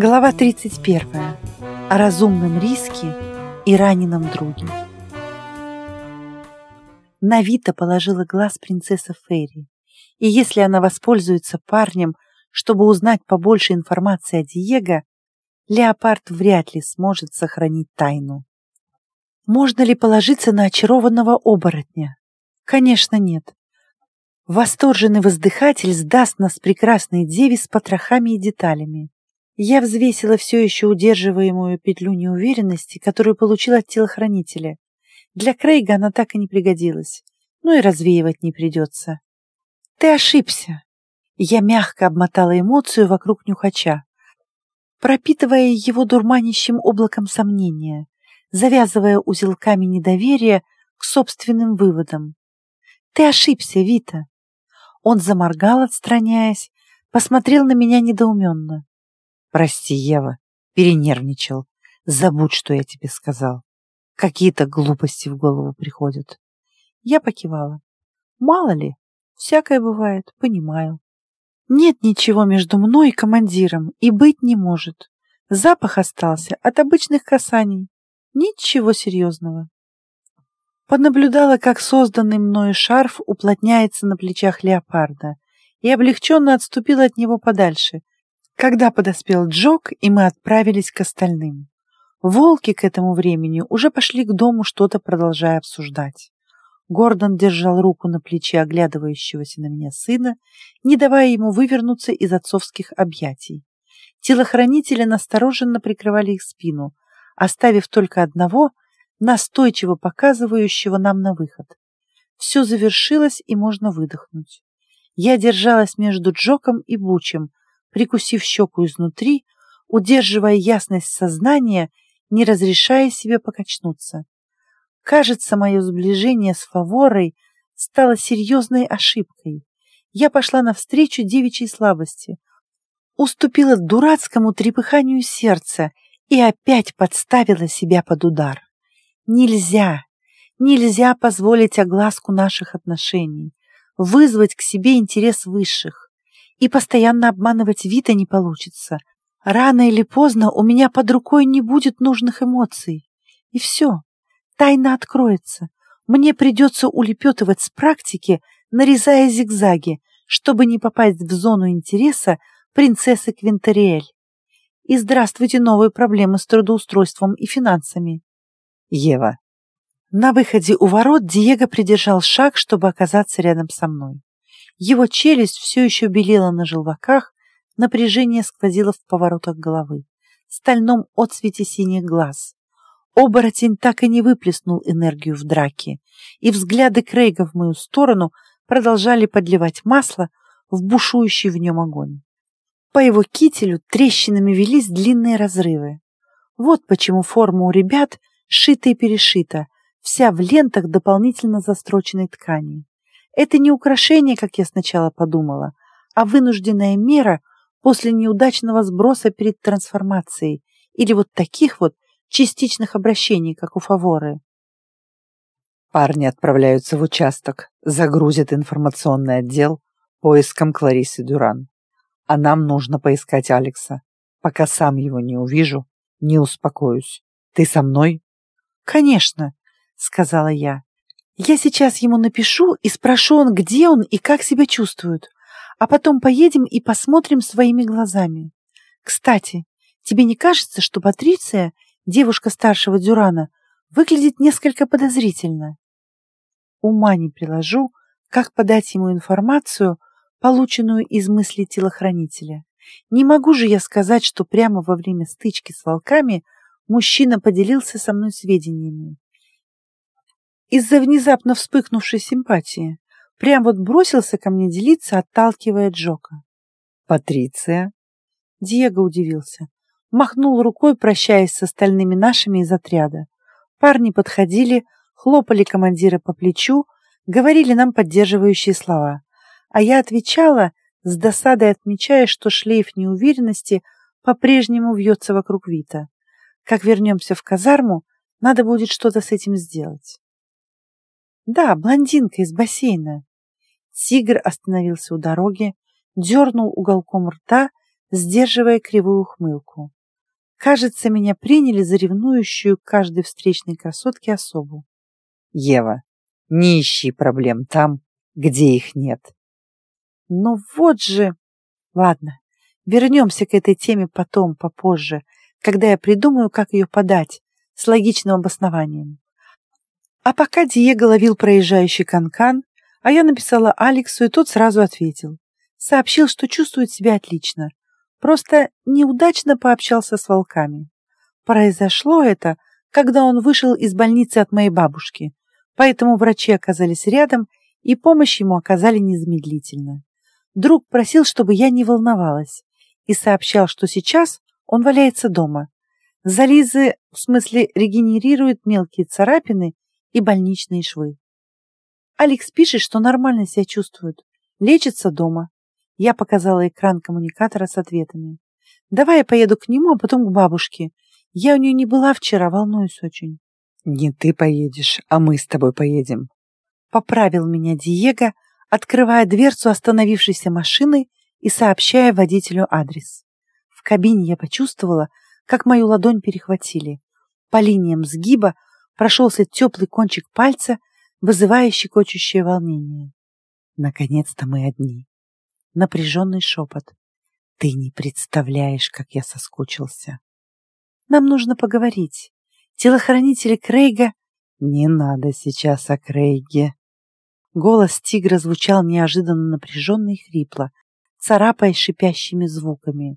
Глава 31. О разумном риске и раненом друге. На Вита положила глаз принцесса Ферри, и если она воспользуется парнем, чтобы узнать побольше информации о Диего, Леопард вряд ли сможет сохранить тайну. Можно ли положиться на очарованного оборотня? Конечно, нет. Восторженный воздыхатель сдаст нас прекрасной деве с потрохами и деталями. Я взвесила все еще удерживаемую петлю неуверенности, которую получила от телохранителя. Для Крейга она так и не пригодилась, ну и развеивать не придется. Ты ошибся. Я мягко обмотала эмоцию вокруг нюхача, пропитывая его дурманящим облаком сомнения, завязывая узелками недоверия к собственным выводам. Ты ошибся, Вита. Он заморгал, отстраняясь, посмотрел на меня недоуменно. Прости, Ева, перенервничал. Забудь, что я тебе сказал. Какие-то глупости в голову приходят. Я покивала. Мало ли, всякое бывает, понимаю. Нет ничего между мной и командиром, и быть не может. Запах остался от обычных касаний. Ничего серьезного. Понаблюдала, как созданный мною шарф уплотняется на плечах леопарда, и облегченно отступила от него подальше, когда подоспел Джок, и мы отправились к остальным. Волки к этому времени уже пошли к дому, что-то продолжая обсуждать. Гордон держал руку на плече оглядывающегося на меня сына, не давая ему вывернуться из отцовских объятий. Телохранители настороженно прикрывали их спину, оставив только одного, настойчиво показывающего нам на выход. Все завершилось, и можно выдохнуть. Я держалась между Джоком и Бучем, прикусив щеку изнутри, удерживая ясность сознания, не разрешая себе покачнуться. Кажется, мое сближение с Фаворой стало серьезной ошибкой. Я пошла навстречу девичьей слабости, уступила дурацкому трепыханию сердца и опять подставила себя под удар. Нельзя, нельзя позволить огласку наших отношений, вызвать к себе интерес высших. И постоянно обманывать Вита не получится. Рано или поздно у меня под рукой не будет нужных эмоций. И все, тайна откроется. Мне придется улепетывать с практики, нарезая зигзаги, чтобы не попасть в зону интереса принцессы Квинтериэль. И здравствуйте новые проблемы с трудоустройством и финансами. Ева. На выходе у ворот Диего придержал шаг, чтобы оказаться рядом со мной. Его челюсть все еще белела на желваках, напряжение сквозило в поворотах головы, стальном отсвете синих глаз. Оборотень так и не выплеснул энергию в драке, и взгляды Крейга в мою сторону продолжали подливать масло в бушующий в нем огонь. По его кителю трещинами велись длинные разрывы. Вот почему форма у ребят шита и перешита, вся в лентах дополнительно застроченной ткани. Это не украшение, как я сначала подумала, а вынужденная мера после неудачного сброса перед трансформацией или вот таких вот частичных обращений, как у Фаворы. Парни отправляются в участок, загрузят информационный отдел поиском Кларисы Дюран. А нам нужно поискать Алекса. Пока сам его не увижу, не успокоюсь. Ты со мной? Конечно, сказала я. Я сейчас ему напишу и спрошу он, где он и как себя чувствует, а потом поедем и посмотрим своими глазами. Кстати, тебе не кажется, что Патриция, девушка старшего Дюрана, выглядит несколько подозрительно? Ума не приложу, как подать ему информацию, полученную из мысли телохранителя. Не могу же я сказать, что прямо во время стычки с волками мужчина поделился со мной сведениями из-за внезапно вспыхнувшей симпатии. Прям вот бросился ко мне делиться, отталкивая Джока. «Патриция?» Диего удивился. Махнул рукой, прощаясь с остальными нашими из отряда. Парни подходили, хлопали командира по плечу, говорили нам поддерживающие слова. А я отвечала, с досадой отмечая, что шлейф неуверенности по-прежнему вьется вокруг Вита. Как вернемся в казарму, надо будет что-то с этим сделать. Да, блондинка из бассейна. Тигр остановился у дороги, дернул уголком рта, сдерживая кривую ухмылку. Кажется, меня приняли за ревнующую каждой встречной красотке особу. Ева, не ищи проблем там, где их нет. Но вот же... Ладно, вернемся к этой теме потом, попозже, когда я придумаю, как ее подать, с логичным обоснованием. А пока Диего ловил проезжающий канкан, а я написала Алексу, и тот сразу ответил. Сообщил, что чувствует себя отлично, Просто неудачно пообщался с волками. Произошло это, когда он вышел из больницы от моей бабушки, поэтому врачи оказались рядом и помощь ему оказали незамедлительно. Друг просил, чтобы я не волновалась, и сообщал, что сейчас он валяется дома. Зализы, в смысле, регенерирует мелкие царапины и больничные швы. Алекс пишет, что нормально себя чувствует, лечится дома, я показала экран коммуникатора с ответами. «Давай я поеду к нему, а потом к бабушке. Я у нее не была вчера, волнуюсь очень». «Не ты поедешь, а мы с тобой поедем». Поправил меня Диего, открывая дверцу остановившейся машины и сообщая водителю адрес. В кабине я почувствовала, как мою ладонь перехватили. По линиям сгиба прошелся теплый кончик пальца, вызывающий кочущее волнение. Наконец-то мы одни напряженный шепот. «Ты не представляешь, как я соскучился. Нам нужно поговорить. Телохранители Крейга...» «Не надо сейчас о Крейге». Голос тигра звучал неожиданно напряженно и хрипло, царапая шипящими звуками.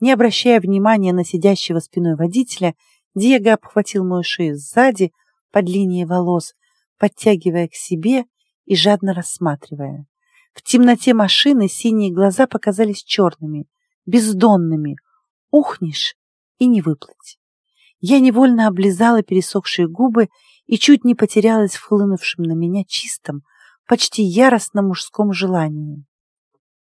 Не обращая внимания на сидящего спиной водителя, Диего обхватил мою шею сзади, под линией волос, подтягивая к себе и жадно рассматривая. В темноте машины синие глаза показались черными, бездонными. Ухнешь и не выплыть. Я невольно облизала пересохшие губы и чуть не потерялась в хлынувшем на меня чистом, почти яростном мужском желании.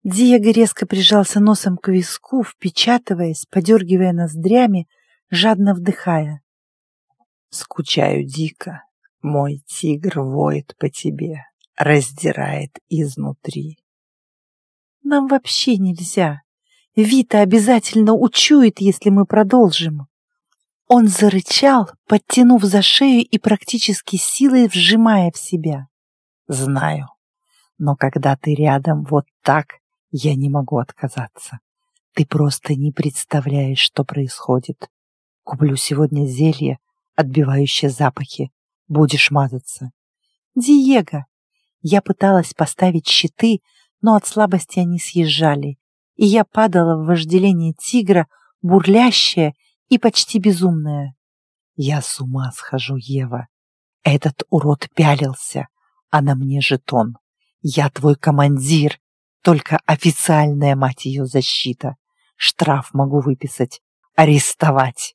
Диего резко прижался носом к виску, впечатываясь, подергивая ноздрями, жадно вдыхая. «Скучаю дико, мой тигр воет по тебе, раздирает изнутри. Нам вообще нельзя. Вита обязательно учует, если мы продолжим. Он зарычал, подтянув за шею и практически силой вжимая в себя. Знаю, но когда ты рядом вот так, я не могу отказаться. Ты просто не представляешь, что происходит. Куплю сегодня зелье, отбивающее запахи. Будешь мазаться. Диего, я пыталась поставить щиты, но от слабости они съезжали, и я падала в вожделение тигра, бурлящая и почти безумная. Я с ума схожу, Ева. Этот урод пялился, а на мне жетон. Я твой командир, только официальная, мать ее, защита. Штраф могу выписать, арестовать.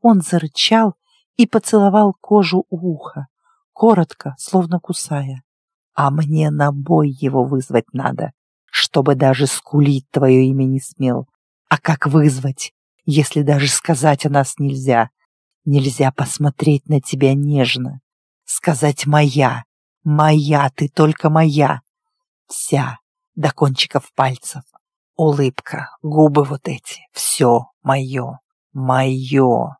Он зарычал и поцеловал кожу у уха, коротко, словно кусая а мне на бой его вызвать надо, чтобы даже скулить твое имя не смел. А как вызвать, если даже сказать о нас нельзя? Нельзя посмотреть на тебя нежно, сказать «моя», «моя, ты только моя». Вся, до кончиков пальцев, улыбка, губы вот эти, все мое, мое.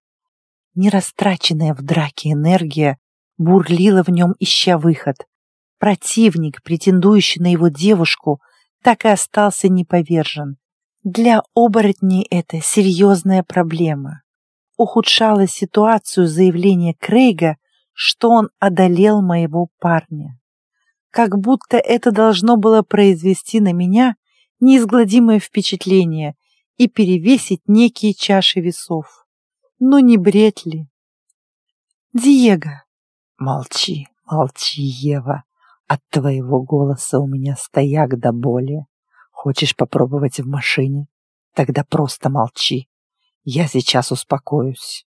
Нерастраченная в драке энергия бурлила в нем, ища выход, Противник, претендующий на его девушку, так и остался неповержен. Для оборотней это серьезная проблема. Ухудшало ситуацию заявление Крейга, что он одолел моего парня. Как будто это должно было произвести на меня неизгладимое впечатление и перевесить некие чаши весов. Ну не бред ли? Диего. Молчи, молчи, Ева. От твоего голоса у меня стояк до боли. Хочешь попробовать в машине? Тогда просто молчи. Я сейчас успокоюсь.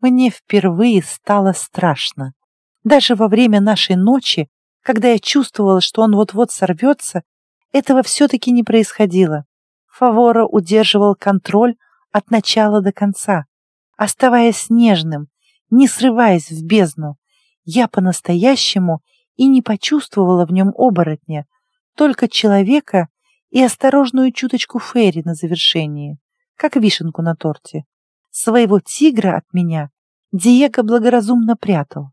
Мне впервые стало страшно. Даже во время нашей ночи, когда я чувствовала, что он вот-вот сорвется, этого все-таки не происходило. Фавора удерживал контроль от начала до конца, оставаясь нежным, не срываясь в бездну. Я по-настоящему и не почувствовала в нем оборотня, только человека, и осторожную чуточку Ферри на завершении, как вишенку на торте. Своего тигра от меня Диего благоразумно прятал.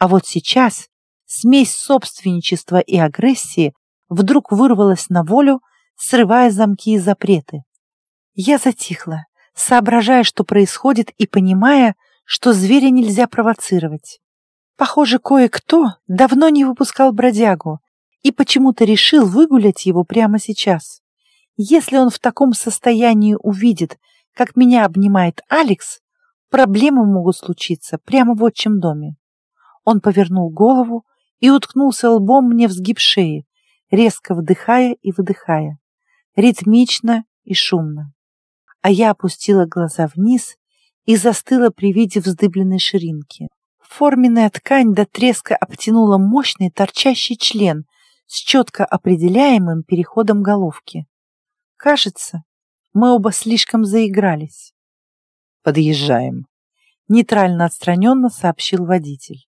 А вот сейчас смесь собственничества и агрессии вдруг вырвалась на волю, срывая замки и запреты. Я затихла, соображая, что происходит, и понимая, что зверя нельзя провоцировать. Похоже, кое-кто давно не выпускал бродягу и почему-то решил выгулять его прямо сейчас. Если он в таком состоянии увидит, как меня обнимает Алекс, проблемы могут случиться прямо в отчим доме. Он повернул голову и уткнулся лбом мне в сгиб шеи, резко вдыхая и выдыхая, ритмично и шумно а я опустила глаза вниз и застыла при виде вздыбленной ширинки. Форменная ткань до треска обтянула мощный торчащий член с четко определяемым переходом головки. Кажется, мы оба слишком заигрались. «Подъезжаем», — нейтрально отстраненно сообщил водитель.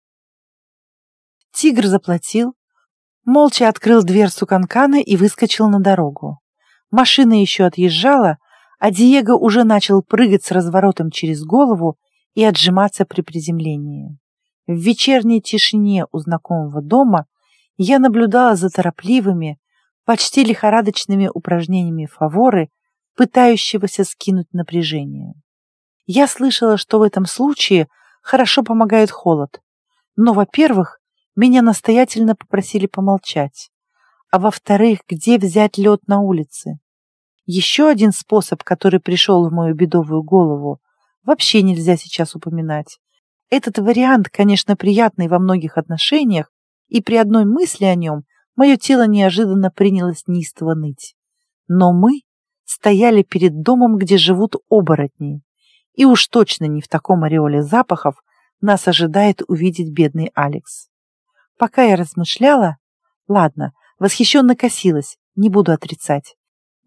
Тигр заплатил, молча открыл дверцу канкана и выскочил на дорогу. Машина еще отъезжала, а Диего уже начал прыгать с разворотом через голову и отжиматься при приземлении. В вечерней тишине у знакомого дома я наблюдала за торопливыми, почти лихорадочными упражнениями фаворы, пытающегося скинуть напряжение. Я слышала, что в этом случае хорошо помогает холод, но, во-первых, меня настоятельно попросили помолчать, а во-вторых, где взять лед на улице? Еще один способ, который пришел в мою бедовую голову, вообще нельзя сейчас упоминать. Этот вариант, конечно, приятный во многих отношениях, и при одной мысли о нем мое тело неожиданно принялось неистово ныть. Но мы стояли перед домом, где живут оборотни, и уж точно не в таком ореоле запахов нас ожидает увидеть бедный Алекс. Пока я размышляла, ладно, восхищенно косилась, не буду отрицать.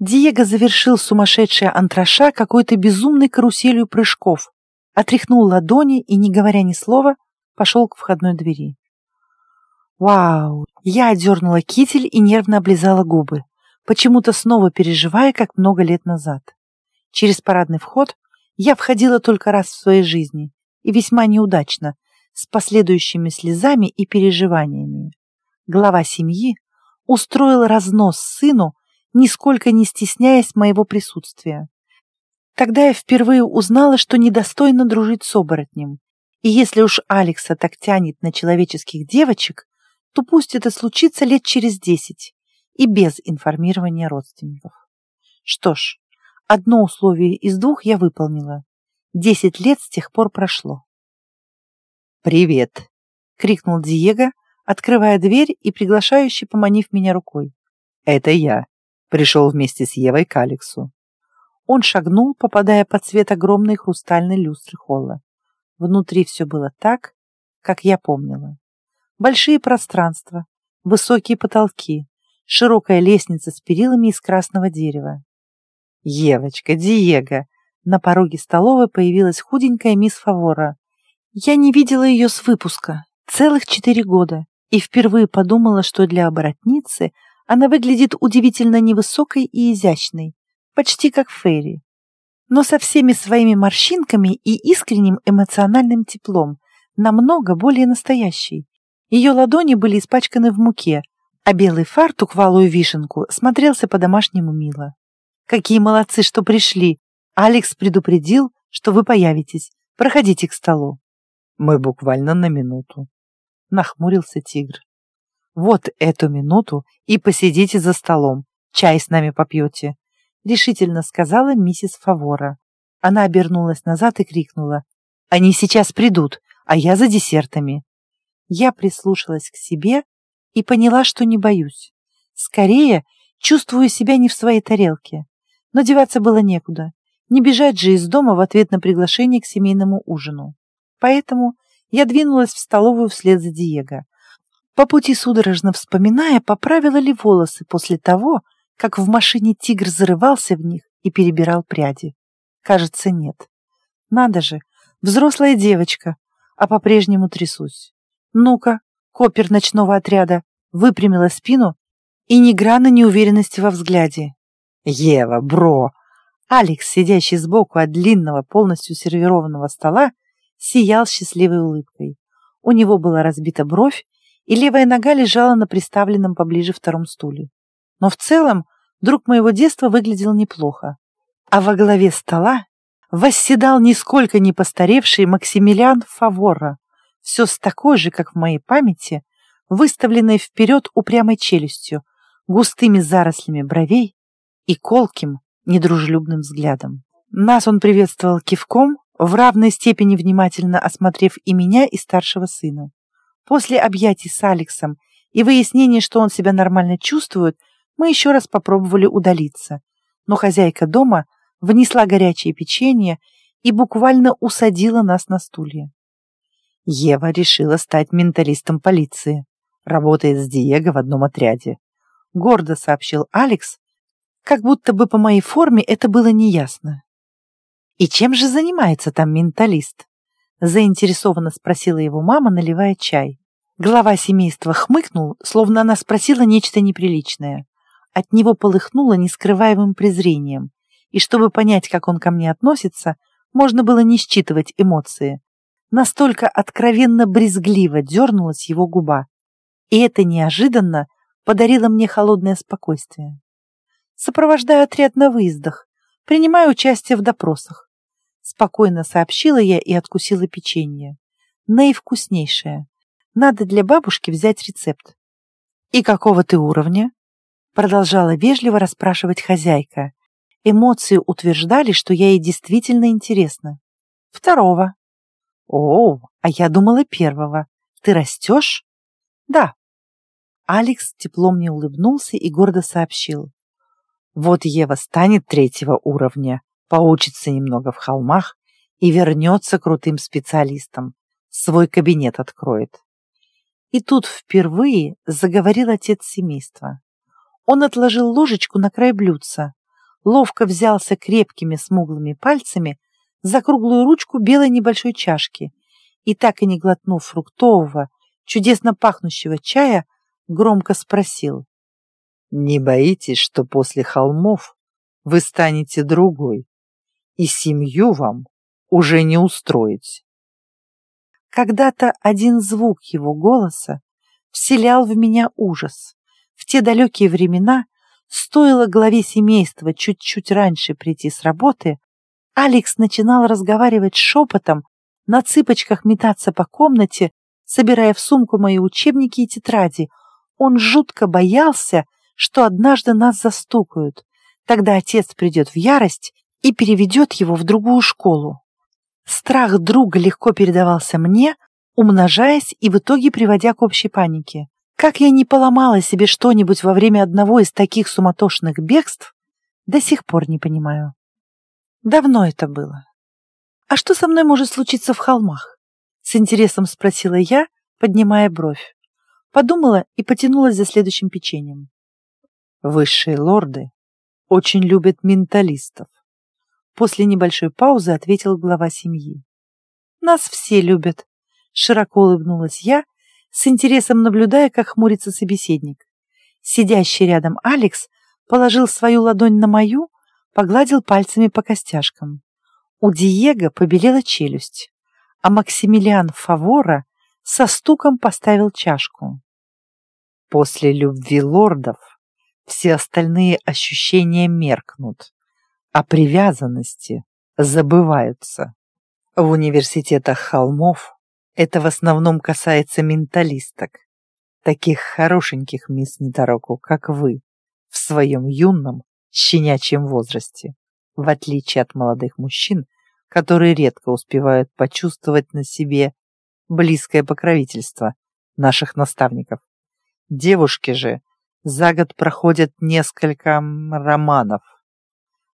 Диего завершил сумасшедший антраша какой-то безумной каруселью прыжков, отряхнул ладони и, не говоря ни слова, пошел к входной двери. Вау! Я одернула китель и нервно облизала губы, почему-то снова переживая, как много лет назад. Через парадный вход я входила только раз в своей жизни, и весьма неудачно, с последующими слезами и переживаниями. Глава семьи устроил разнос сыну нисколько не стесняясь моего присутствия. Тогда я впервые узнала, что недостойно дружить с оборотнем. И если уж Алекса так тянет на человеческих девочек, то пусть это случится лет через десять и без информирования родственников. Что ж, одно условие из двух я выполнила. Десять лет с тех пор прошло. «Привет!» — крикнул Диего, открывая дверь и приглашающе поманив меня рукой. «Это я, Пришел вместе с Евой к Алексу. Он шагнул, попадая под свет огромной хрустальной люстры холла. Внутри все было так, как я помнила. Большие пространства, высокие потолки, широкая лестница с перилами из красного дерева. «Евочка, Диего!» На пороге столовой появилась худенькая мисс Фавора. Я не видела ее с выпуска, целых четыре года, и впервые подумала, что для оборотницы – она выглядит удивительно невысокой и изящной, почти как Фейри, но со всеми своими морщинками и искренним эмоциональным теплом, намного более настоящей. Ее ладони были испачканы в муке, а белый фартук в алую вишенку смотрелся по-домашнему мило. «Какие молодцы, что пришли! Алекс предупредил, что вы появитесь. Проходите к столу». «Мы буквально на минуту», — нахмурился тигр. Вот эту минуту и посидите за столом, чай с нами попьете», — решительно сказала миссис Фавора. Она обернулась назад и крикнула. «Они сейчас придут, а я за десертами». Я прислушалась к себе и поняла, что не боюсь. Скорее, чувствую себя не в своей тарелке. Но деваться было некуда. Не бежать же из дома в ответ на приглашение к семейному ужину. Поэтому я двинулась в столовую вслед за Диего, по пути судорожно вспоминая, поправила ли волосы после того, как в машине тигр зарывался в них и перебирал пряди. Кажется, нет. Надо же, взрослая девочка, а по-прежнему трясусь. Ну-ка, копер ночного отряда выпрямила спину и ни грана неуверенности во взгляде. Ева, бро!» Алекс, сидящий сбоку от длинного, полностью сервированного стола, сиял счастливой улыбкой. У него была разбита бровь, и левая нога лежала на приставленном поближе втором стуле. Но в целом друг моего детства выглядел неплохо. А во главе стола восседал нисколько не постаревший Максимилиан Фавора, все с такой же, как в моей памяти, выставленной вперед упрямой челюстью, густыми зарослями бровей и колким, недружелюбным взглядом. Нас он приветствовал кивком, в равной степени внимательно осмотрев и меня, и старшего сына. После объятий с Алексом и выяснения, что он себя нормально чувствует, мы еще раз попробовали удалиться, но хозяйка дома внесла горячее печенье и буквально усадила нас на стулья. Ева решила стать менталистом полиции. Работает с Диего в одном отряде. Гордо сообщил Алекс, как будто бы по моей форме это было неясно. «И чем же занимается там менталист?» заинтересованно спросила его мама, наливая чай. Глава семейства хмыкнул, словно она спросила нечто неприличное. От него полыхнуло нескрываемым презрением, и чтобы понять, как он ко мне относится, можно было не считывать эмоции. Настолько откровенно брезгливо дернулась его губа. И это неожиданно подарило мне холодное спокойствие. Сопровождаю отряд на выездах, принимаю участие в допросах. Спокойно сообщила я и откусила печенье. Наивкуснейшее. Надо для бабушки взять рецепт. «И какого ты уровня?» Продолжала вежливо расспрашивать хозяйка. Эмоции утверждали, что я ей действительно интересна. «Второго», «О, а я думала первого. Ты растешь?» «Да». Алекс тепло мне улыбнулся и гордо сообщил. «Вот Ева станет третьего уровня, поучится немного в холмах и вернется крутым специалистом. Свой кабинет откроет». И тут впервые заговорил отец семейства. Он отложил ложечку на край блюдца, ловко взялся крепкими смуглыми пальцами за круглую ручку белой небольшой чашки и, так и не глотнув фруктового, чудесно пахнущего чая, громко спросил. «Не боитесь, что после холмов вы станете другой, и семью вам уже не устроить?» Когда-то один звук его голоса вселял в меня ужас. В те далекие времена стоило главе семейства чуть-чуть раньше прийти с работы, Алекс начинал разговаривать шепотом, на цыпочках метаться по комнате, собирая в сумку мои учебники и тетради. Он жутко боялся, что однажды нас застукают. Тогда отец придет в ярость и переведет его в другую школу. Страх друга легко передавался мне, умножаясь и в итоге приводя к общей панике. Как я не поломала себе что-нибудь во время одного из таких суматошных бегств, до сих пор не понимаю. Давно это было. А что со мной может случиться в холмах? С интересом спросила я, поднимая бровь. Подумала и потянулась за следующим печеньем. Высшие лорды очень любят менталистов. После небольшой паузы ответил глава семьи. Нас все любят. Широко улыбнулась я, с интересом наблюдая, как хмурится собеседник. Сидящий рядом Алекс положил свою ладонь на мою, погладил пальцами по костяшкам. У Диего побелела челюсть, а Максимилиан Фавора со стуком поставил чашку. После любви лордов все остальные ощущения меркнут, а привязанности забываются. В университетах холмов это в основном касается менталисток, таких хорошеньких, мисс Недороку, как вы, в своем юном щенячьем возрасте, в отличие от молодых мужчин, которые редко успевают почувствовать на себе близкое покровительство наших наставников. Девушки же за год проходят несколько романов.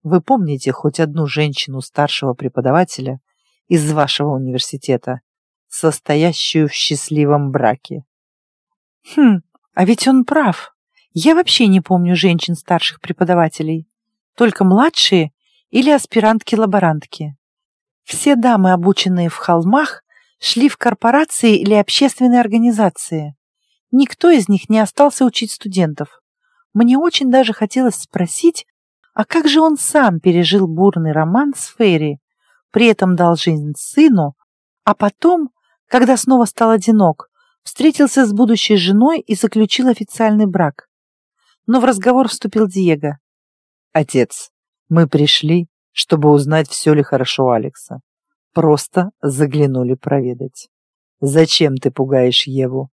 Вы помните хоть одну женщину старшего преподавателя из вашего университета, состоящую в счастливом браке? Хм, а ведь он прав. Я вообще не помню женщин старших преподавателей, только младшие или аспирантки-лаборантки. Все дамы, обученные в холмах, шли в корпорации или общественные организации. Никто из них не остался учить студентов. Мне очень даже хотелось спросить, А как же он сам пережил бурный роман с Ферри, при этом дал жизнь сыну, а потом, когда снова стал одинок, встретился с будущей женой и заключил официальный брак. Но в разговор вступил Диего. «Отец, мы пришли, чтобы узнать, все ли хорошо Алекса. Просто заглянули проведать. Зачем ты пугаешь Еву?»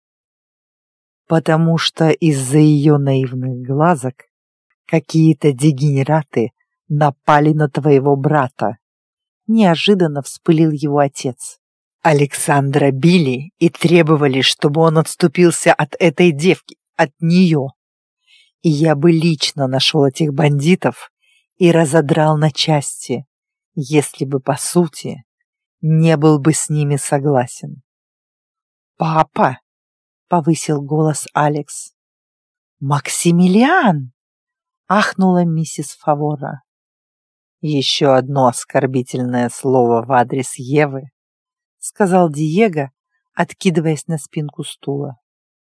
«Потому что из-за ее наивных глазок какие-то дегенераты напали на твоего брата», неожиданно вспылил его отец. Александра били и требовали, чтобы он отступился от этой девки, от нее. И я бы лично нашел этих бандитов и разодрал на части, если бы, по сути, не был бы с ними согласен. «Папа!» — повысил голос Алекс. «Максимилиан!» — ахнула миссис Фавора. Еще одно оскорбительное слово в адрес Евы — сказал Диего, откидываясь на спинку стула.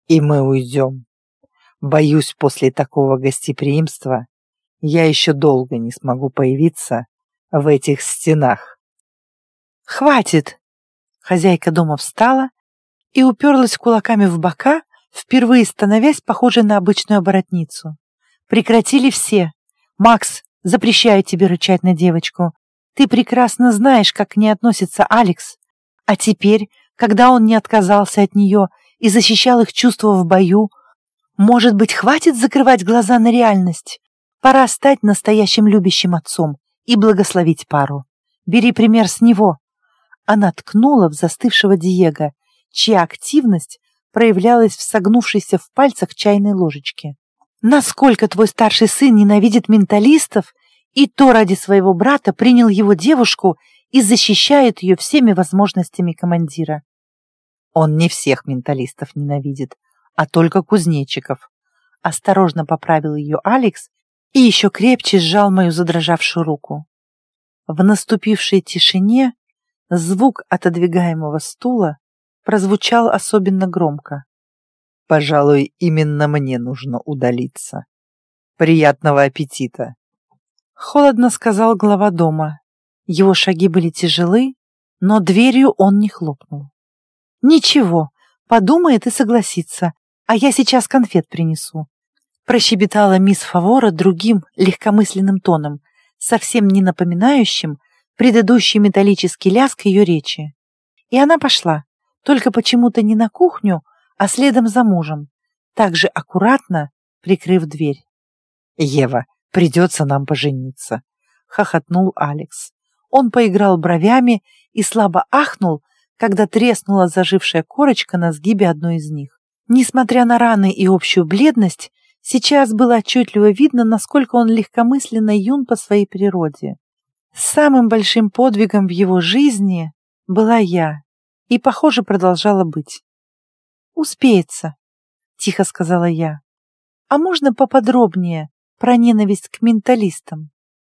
«И мы уйдем. Боюсь, после такого гостеприимства я еще долго не смогу появиться в этих стенах». «Хватит!» Хозяйка дома встала и уперлась кулаками в бока, впервые становясь похожей на обычную оборотницу. «Прекратили все. Макс, запрещаю тебе рычать на девочку. Ты прекрасно знаешь, как к ней относится Алекс. А теперь, когда он не отказался от нее и защищал их чувства в бою, может быть, хватит закрывать глаза на реальность? Пора стать настоящим любящим отцом и благословить пару. Бери пример с него. Она ткнула в застывшего Диего, чья активность проявлялась в согнувшейся в пальцах чайной ложечке. Насколько твой старший сын ненавидит менталистов, и то ради своего брата принял его девушку и защищает ее всеми возможностями командира. Он не всех менталистов ненавидит, а только кузнечиков. Осторожно поправил ее Алекс и еще крепче сжал мою задрожавшую руку. В наступившей тишине звук отодвигаемого стула прозвучал особенно громко. «Пожалуй, именно мне нужно удалиться. Приятного аппетита!» Холодно сказал глава дома, его шаги были тяжелы, но дверью он не хлопнул. «Ничего, подумает и согласится, а я сейчас конфет принесу», прощебетала мисс Фавора другим легкомысленным тоном, совсем не напоминающим предыдущий металлический лязг ее речи. И она пошла, только почему-то не на кухню, а следом за мужем, также аккуратно прикрыв дверь. «Ева, придется нам пожениться», — хохотнул Алекс. Он поиграл бровями и слабо ахнул, когда треснула зажившая корочка на сгибе одной из них. Несмотря на раны и общую бледность, сейчас было отчетливо видно, насколько он легкомысленно юн по своей природе. Самым большим подвигом в его жизни была я, и, похоже, продолжала быть. «Успеется», — тихо сказала я. «А можно поподробнее про ненависть к менталистам?»